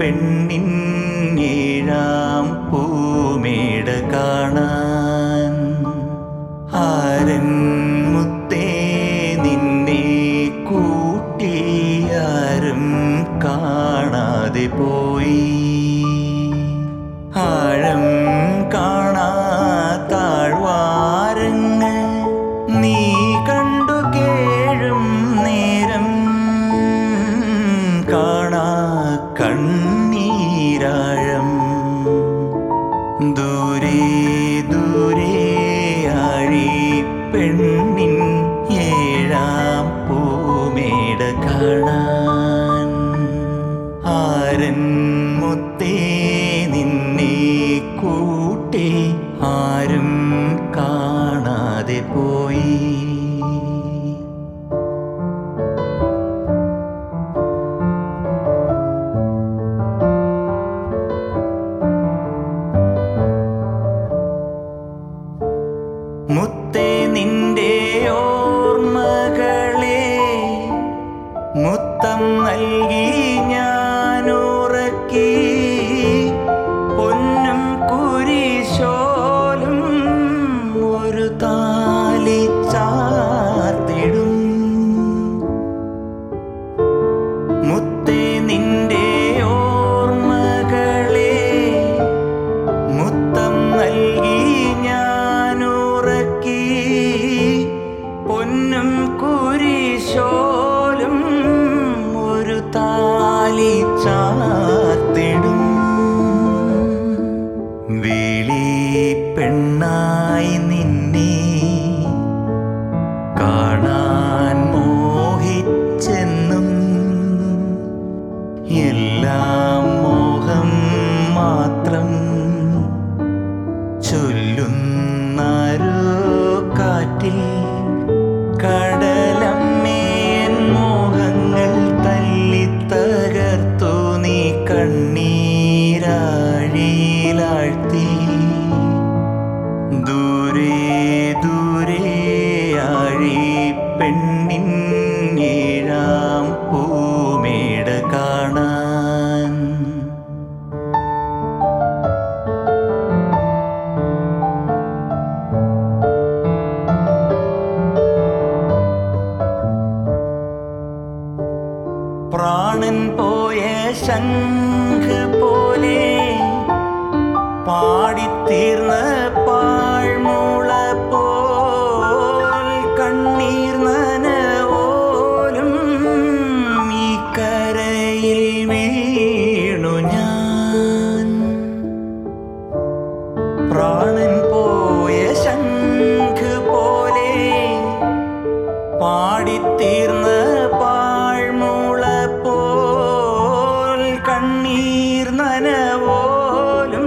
പെണ്ണിൻ ഏഴാം പൂമേട കാണാൻ. ആരൻ മുത്തേ നിന്നെ കൂട്ടിയാരും കാണാതെ പോയി. ആഴം കണ്ണീരാഴം. ദൂരെ ദൂരെ ആഴി പെണ്ണിൻ മുത്തം നൽകി ഞാൻ പ്രാണൻ പോയ ശംഖ പോലെ പാടിത്തീർന്ന നീർനനവോലും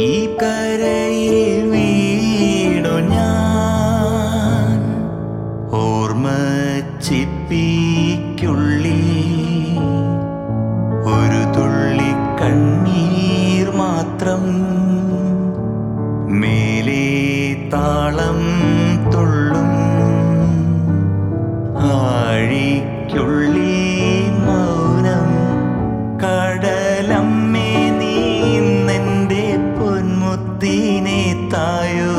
ഈ കരയിൽ വീടോ ഞാൻ. ഓർമ്മ ചിപ്പിക്കുള്ളിൽ 旅に行ったよ